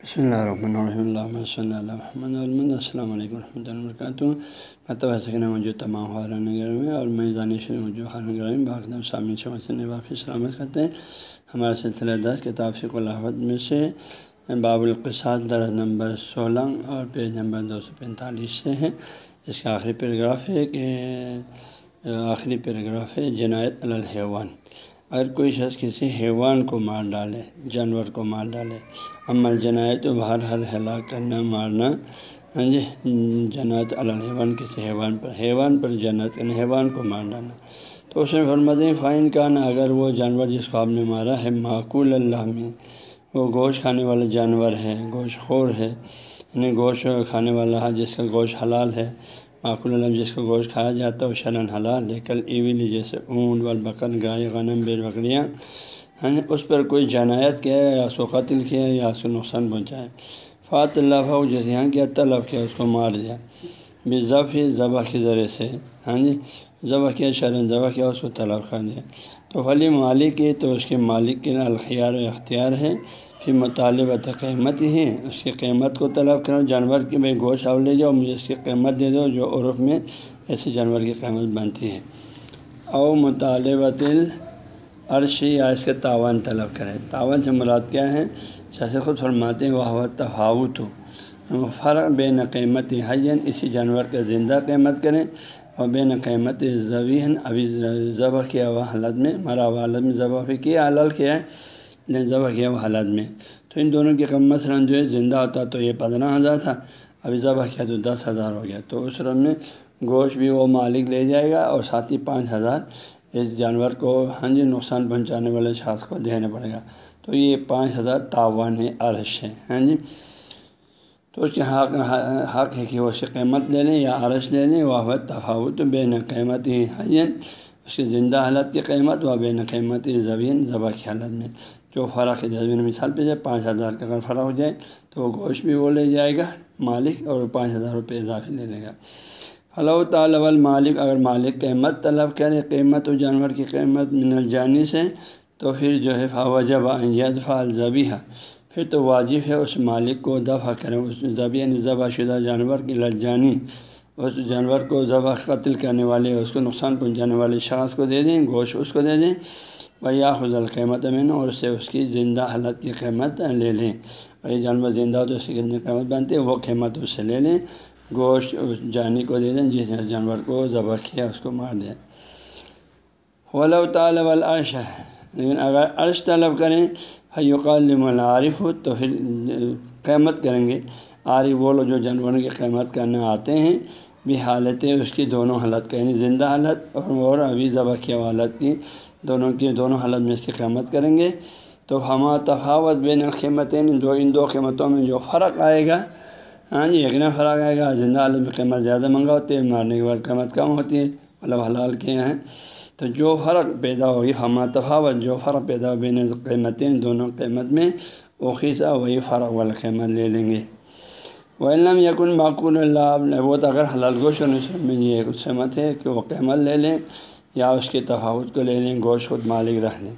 بسم اللہ الرحمن الرحمۃ اللہ صلی اللہ محمد السلام علیکم و رحمۃ اللہ وبرکاتہ مطلب سکن موجود تمام خارن نگر میں اور میں دانش موجود خان نگر میں باقی سامع سے واپس سلامت کرتے ہیں ہمارا سلسلہ دس کتاب فک الحمد میں سے باب القصاد درج نمبر سولہ اور پیج نمبر دو سو پینتالیس سے ہے اس کا آخری پیراگراف ہے کہ آخری پیراگراف ہے جنایت الحیوان اگر کوئی شخص کسی حیوان کو مار ڈالے، جانور کو مار ڈالے۔ عمل جنایت و باہر ہر ہلاک کرنا، مارنا۔ ہاں جی جنایت الحیوان، کسی حیوان پر۔ حیوان پر جنت کرنا یعنی حیوان کو مار ڈالنا۔ تو اس میں فرمت فائن کا نا اگر وہ جانور جس کو آپ نے مارا ہے، معقول اللہ میں، وہ گوشت کھانے والا جانور ہے، گوشت خور ہے یعنی گوشت کھانے والا ہے، جس کا گوشت حلال ہے معقول علم جس کو گوشت کھایا جاتا ہے وہ شرن حلال ہے۔ کل ایویلی جیسے اونٹ وال بکر گائے، غنم بیر بکریاں ہاں اس پر کوئی جنایت کیا ہے یا اس کو قتل کیا یا اس کو نقصان پہنچایا فات اللہ جیسے یہاں کیا طلب کیا، اس کو مار دیا۔ بے ضب ہی ذبح کے ذریعے سے ہاں جی؟ ذبح کیا، شرن ذبح کیا، اس کو طلب کر دیا۔ تو ولی مالک ہے تو اس کے مالک کے الخیار و اختیار ہے۔ پھر مطالبہ قیمت ہی اس کی قیمت کو طلب کرو، جانور کی بھائی گوشت آؤ لے جاؤ، مجھے اس کی قیمت دے دو، جو عرف میں ایسے جانور کی قیمت بنتی ہے۔ او مطالبۃ عرش یا اس کے تعاون طلب کرے تعاون سے مراد کیا ہے؟ جیسے خود فرماتے ہیں وہ تفاوت ہو فرق بے قیمت حین، اسی جانور کا زندہ قیمت کریں، اور بے قیمت زبین ابھی ذبح کیا ہوا حالت میں، مرا حالت میں ذبح بھی کیا، حلال کیا ہے۔ نے ذبح کیا وہ حالت میں۔ تو ان دونوں کی قیمت مثلاً جو ہے زندہ ہوتا تو یہ پندرہ ہزار تھا ابھی ذبح کیا تو دس ہزار ہو گیا۔ تو اس رم میں گوشت بھی وہ مالک لے جائے گا اور ساتھ ہی پانچ ہزار اس جانور کو ہاں جی نقصان پہنچانے والے شخص کو دینا پڑے گا۔ تو یہ پانچ ہزار تعاون ہے، عرش ہے ہاں جی۔ تو اس کے حق حق ہے کہ وہ اس قیمت لے لیں یا عرش لے لیں، وہ تفاوت بے قیمت ہی ہاں جی۔ حین اس کی زندہ حالت کی قیمت و بے قیمت زبین ذبح کی حالت میں جو فرق ہے زمین مثال پہ جائے پانچ ہزار کا اگر فرق ہو جائے تو وہ گوشت بھی وہ لے جائے گا مالک اور پانچ ہزار روپے اضافی لے لے گا۔ فلاح تعالی مالک اگر مالک قیمت طلب کرے، قیمت و جانور کی قیمت من الجانی سے تو پھر جو ہے فوجب یدفع الزبیہ پھر تو واجب ہے اس مالک کو دفع کریں، اس ذبح یعنی ذبح شدہ جانور کی لجانی۔ اس جانور کو ذبح قتل کرنے والے، اس کو نقصان پہنچانے والے شخص کو دے دیں، گوشت اس کو دے دیں و یا خز القیمت میں اور اس سے اس کی زندہ حالت کی قیمت لے لیں۔ اور یہ جانور زندہ ہو تو اس کی کتنی قیمت بنتی ہے؟ وہ قیمت اس سے لے لیں۔ گوشت اس جانی کو دے دیں، جس جانور کو ذبح کیا، اس کو مار دیں۔ ولا تعالی والعرش ہے لیکن اگر عرش طلب کریں فیوقالم العارف ہو تو پھر قیمت کریں گے۔ عارف وہ لوگ جو جانوروں کی قیمت کرنا آتے ہیں، بھی حالتیں اس کی دونوں حالت کا یعنی زندہ حالت اور ابھی ذبح کیا حالت کی، دونوں کی، دونوں حالت میں اس کی قیمت کریں گے۔ تو ہما تفاوت بین القیمتیں دو، ان دو قیمتوں میں جو فرق آئے گا ہاں جی یقینا فرق آئے گا۔ زندہ حالت میں قیمت زیادہ منگا ہوتی ہے مارنے کے بعد قیمت کم ہوتی ہے مطلب حلال کیے ہیں۔ تو جو فرق پیدا ہوگی ہما تفاوت جو فرق پیدا ہو بین قیمتیں دونوں قیمت میں، وہ خیصہ وہی فرق والا قیمت لے لیں گے۔ علم یقن معقول اللہ وہ تو اگر حلال گوشت میں یہ سمت ہے کہ وہ قیمت لے لیں یا اس کے تفاوت کو لے لیں، گوشت خود مالک رکھ لیں۔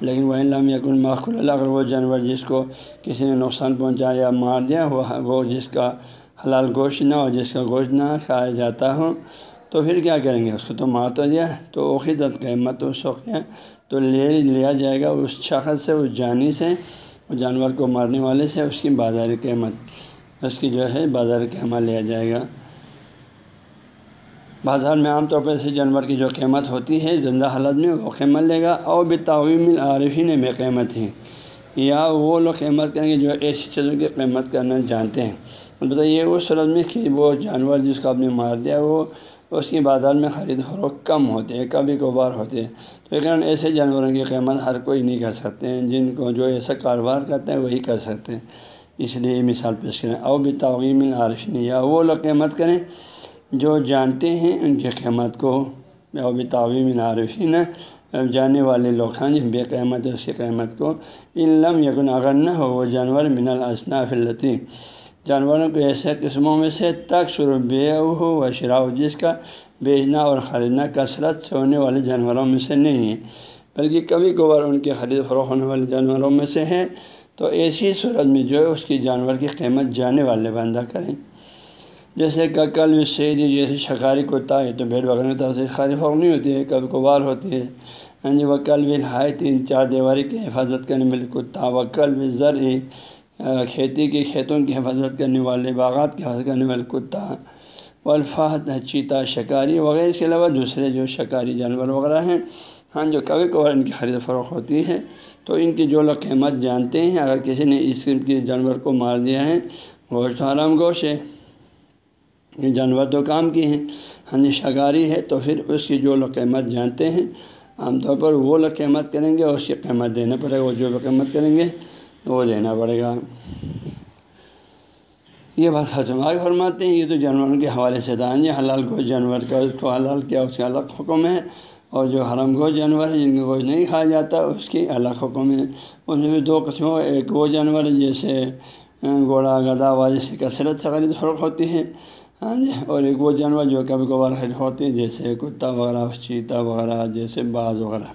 لیکن وہ علم یقن معقول اللہ اگر وہ جانور جس کو کسی نے نقصان پہنچایا یا مار دیا، وہ وہ جس کا حلال گوشت نہ ہو، جس کا گوشت نہ کھایا جاتا ہو، تو پھر کیا کریں گے؟ اس کو تو مار تو دیا، تو اوقت قیمت اس وقت تو لے لیا جائے گا اس شخص سے، اس جانی سے، اس جانور کو مارنے والے سے، اس کی بازار قیمت۔ اس کی جو ہے بازار قیمت لیا جائے گا۔ بازار میں عام طور پر ایسے جانور کی جو قیمت ہوتی ہے، زندہ حالت میں وہ قیمت لے گا اور بھی تعویم العارفین میں قیمت ہی یا وہ لوگ قیمت کریں گے جو ایسی چیزوں کی قیمت کرنا جانتے ہیں۔ البتہ یہ اس صورت میں کہ وہ جانور جس کو آپ نے مار دیا، وہ اس کی بازار میں خرید فروخت کم ہوتے ہیں، کبھی کبھار ہوتے ہیں۔ تو لیکن ایسے جانوروں کی قیمت ہر کوئی نہیں کر سکتے ہیں، جن کو جو ایسا کاروبار کرتے ہیں وہی کر سکتے ہیں۔ اس لیے یہ مثال پیش کریں۔ او بھی تعویم العارفین، یا وہ لوگ قیمت کریں جو جانتے ہیں ان کی قیمت کو۔ او بھی تعویم عارفین جانے والے لوگ ہیں بے قیمت اس کی قیمت کو۔ علم یقن اگر نہ ہو، وہ جانور من الاصناف التی جانوروں کو ایسے قسموں میں سے تک شروع بے ہو و شراء، جس کا بیچنا اور خریدنا کثرت سے ہونے والے جانوروں میں سے نہیں ہے، بلکہ کبھی کبھار ان کے خرید فروخت ہونے والے جانوروں میں سے ہے تو ایسی صورت میں جو ہے اس کی جانور کی قیمت جانے والے بندہ کریں۔ جیسے کل شیری جیسے شکاری کتا ہے تو بھیڑ وغیرہ تو خالی خوف نہیں ہوتی ہے، کبھی کبھار ہوتی ہے۔ ہاں جی وکل بھی ہائے تین چار دیواری کی حفاظت کرنے والے کتا وکل بھی زر ہی کھیتی کی کھیتوں کی حفاظت کرنے والے، باغات کی حفاظت کرنے والے کتا۔ والفاحت چیتا، شکاری وغیرہ، اس کے علاوہ دوسرے جو شکاری جانور وغیرہ ہیں ہاں جو کبھی کبھار ان کی خرید فروخت ہوتی ہے، تو ان کی جو لوگ قیمت جانتے ہیں، اگر کسی نے اس قسم کے جانور کو مار دیا ہے گوشت حرام گوشت ہے۔ یہ جانور تو کام کی ہیں۔ ہاں جی شکاری ہے، تو پھر اس کی جو لوگ قیمت جانتے ہیں، عام طور پر وہ لوگ قیمت کریں گے اور اس کی قیمت دینا پڑے گا۔ وہ جو قیمت کریں گے، وہ دینا پڑے گا۔ یہ بات ختم آگے فرماتے ہیں، یہ تو جانوروں کے حوالے سے تھا جی حلال گوشت جانور کا، اس کو حلال کیا، اس کا الگ حکم ہے۔ اور جو حرم گوشت جانور ہے، جن کا گوشت نہیں کھایا جاتا، اس کی الگ حکم ہے۔ اس میں بھی دو قسموں ایک وہ جانور جیسے گھوڑا گدا واضح سے کثرت سے خرید فروخت ہوتی ہے ہاں جی اور ایک وہ جانور جو کبھی کبھار خرید ہوتی ہے جیسے کتا وغیرہ، چیتا وغیرہ، جیسے باز وغیرہ۔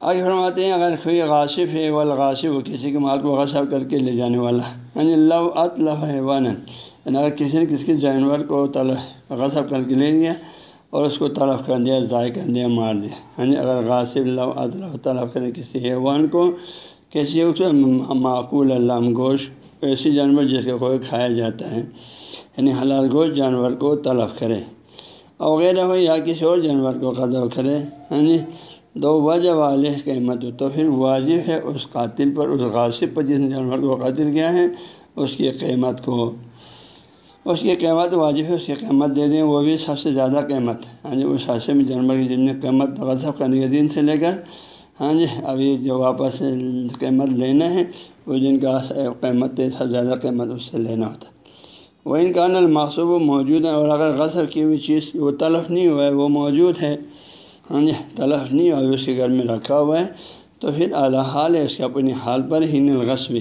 آگے فرماتے ہیں، اگر کوئی غاصف ہے والغاصب وہ کسی کے مال کو غصب کر کے لے جانے والا ہاں جی، یعنی لو ات لف ہے اگر کسی نے کسی کے جانور کو غصب کر کے لے لیا اور اس کو طلب کر دیا، ضائع کر دیا، مار دیا۔ یعنی اگر غاصب لو ات لف طلب کرے کسی حیوان کو، کسی معقول اللہ گوشت، ایسی جانور جس کا کوئی کھایا جاتا ہے۔ یعنی حلال گوشت جانور کو طلب کرے۔ وغیرہ ہو یا کسی اور جانور کو قدر کرے۔ یعنی دو وجہ والے قیمت ہو۔ تو پھر واجب ہے اس قاتل پر، اس غاصب پر جس جانور کو قاتل کیا ہے، اس کی قیمت کو اس کی قیمت واجب ہے، اس کی قیمت دے دیں، وہ بھی سب سے زیادہ قیمت ہاں جی اس حادثے میں جانور کی جتنی قیمت غصب کرنے کے دن سے لے کر ہاں جی ابھی جو واپس قیمت لینا ہے، وہ جن کا قیمت سب سے زیادہ قیمت اس سے لینا ہوتا ہے۔ وہ ان کا نل موجود ہے اور اگر غصب کی ہوئی چیز، وہ تلف نہیں ہوا ہے، وہ موجود ہے ہاں جی تلف نہیں ہوا اس کے گھر میں رکھا ہوا ہے، تو پھر اعلیٰ حال ہے، اس کے اپنی حال پر ہی نلغصب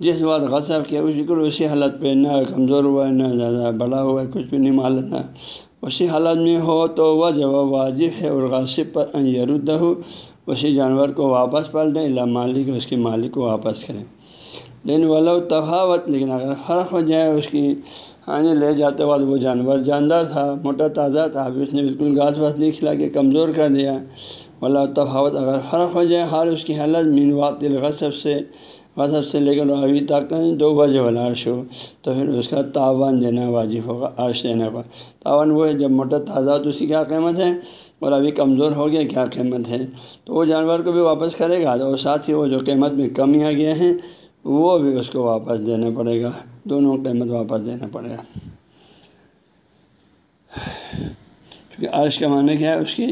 جس بات غصب کیا، اس بالکل اسی حالت پہ نہ کمزور ہوا ہے نہ زیادہ بڑا ہوا ہے کچھ بھی نہیں مالت نہ اسی حالت میں ہو تو وہ جب واجب ہے اور غاصب پر یرد ہو اسی جانور کو واپس پلٹ دیں اللہ مالک اس کے مالک کو واپس کریں۔ لیکن ولو تفاوت، لیکن اگر فرق ہو جائے اس کی ہاں جی لے جاتے بعد وہ جانور جاندار تھا، موٹا تازہ تھا ابھی اس نے بالکل گھاس واس نہیں کھلا کے کمزور کر دیا۔ ولا تفاوت، اگر فرق ہو جائے ہر اس کی حالت مینوات الغصب سے غصب سے لے کر ابھی تک دو بجے والا عرش ہو تو پھر اس کا تاوان دینا واجب ہوگا، عرش دینے کا تاوان وہ ہے، جب موٹا تازہ تو اس کی کیا قیمت ہے؟ اور ابھی کمزور ہو گیا، کیا قیمت ہے؟ تو وہ جانور کو بھی واپس کرے گا۔ اور ساتھ ہی وہ جو قیمت میں کمی آ گیا ہیں وہ بھی اس کو واپس دینا پڑے گا۔ دونوں قیمت واپس دینا پڑے گا۔ کیونکہ عرش کا معنی کیا ہے؟ اس کی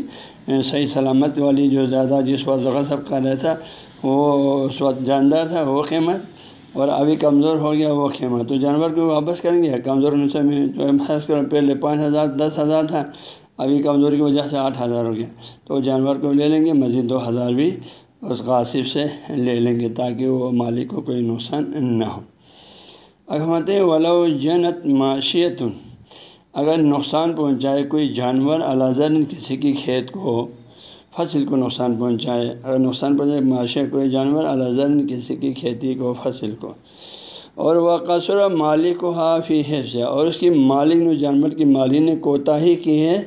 یعنی صحیح سلامت والی جو زیادہ جس وقت سب کر رہا تھا وہ اس وقت جاندار تھا، وہ قیمت، اور ابھی کمزور ہو گیا، وہ قیمت۔ تو جانور کو واپس کریں گے؟ کمزور ہونے سے میں جو فرض کروں، پہلے پانچ ہزار، دس ہزار تھا، ابھی کمزوری کی وجہ سے آٹھ ہزار ہو گیا۔ تو جانور کو لے لیں گے، مزید دو ہزار بھی اس غاصب سے لے لیں گے تاکہ وہ مالک کو کوئی نقصان نہ ہو۔ احمد ولو جنت معاشیت اگر نقصان پہنچائے کوئی جانور الازر کسی کی کھیت کو فصل کو نقصان پہنچائے۔ اگر نقصان پہنچائے معاشی کوئی جانور الازر کسی کی کھیتی کو، فصل کو۔ اور وہ قصر مالک کو حافی ہے۔ اور اس کی مالک نے، جانور کی مالی نے کوتاہی کی ہے۔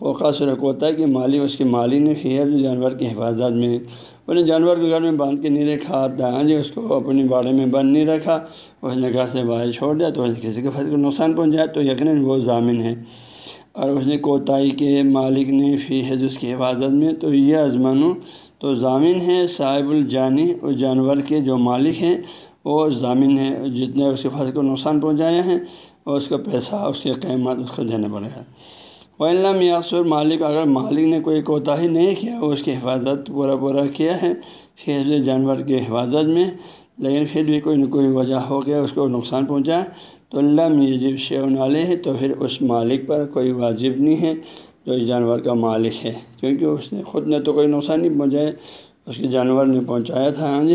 وہ قصر کوتا ہے کہ مالک اس کی مالک نے فی ہے جانور کی حفاظت میں، انہیں جانور کو گھر میں باندھ کے نہیں رکھا ہاں جی اس کو اپنی باڑے میں بند نہیں رکھا۔ اس نے گھر سے باہر چھوڑ دیا تو کسی کے فصل کو نقصان پہنچایا۔ تو یقیناً وہ ضامن ہے۔ اور اس نے کوتاہی کے مالک نے فی ہے اس کی حفاظت میں تو یہ ازمان تو ضامن ہے صاحب الجانی اس جانور کے جو مالک ہیں، وہ ضامن ہے جتنے اس کے فصل کو نقصان پہنچائے ہیں اور اس کا پیسہ، اس کی قیمت اس کو دینا پڑے گا وہ علم یاسر مالک اگر مالک نے کوئی کوتاہی نہیں کیا اس کی حفاظت پورا پورا کیا ہے حفظ جانور کی حفاظت میں، لیکن پھر بھی کوئی نہ کوئی وجہ ہو گیا اس کو نقصان پہنچا تو اللہ یجب شیون والے ہے تو پھر اس مالک پر کوئی واجب نہیں ہے جو اس جانور کا مالک ہے، کیونکہ اس نے خود نے تو کوئی نقصان نہیں پہنچایا، اس کے جانور نے پہنچایا تھا ہاں جی؟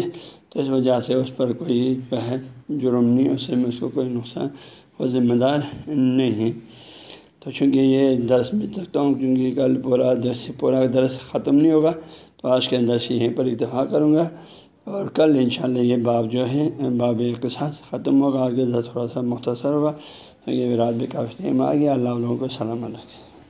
تو اس وجہ سے اس پر کوئی جو ہے جرم نہیں، اس میں اس کو کوئی نقصان وہ ذمہ دار نہیں ہے۔ تو چونکہ یہ درس میں سکتا ہوں، کیونکہ کل پورا درس پورا درس ختم نہیں ہوگا، تو آج کے اندر سے یہیں پر اتفاق کروں گا۔ اور کل انشاءاللہ یہ باب جو ہے، باب کے ساتھ ختم ہوگا، آگے تھوڑا سا مختصر ہوا یہ رات بھی کافی ٹائم آ گیا اللہ لوگوں کو سلام رکھے۔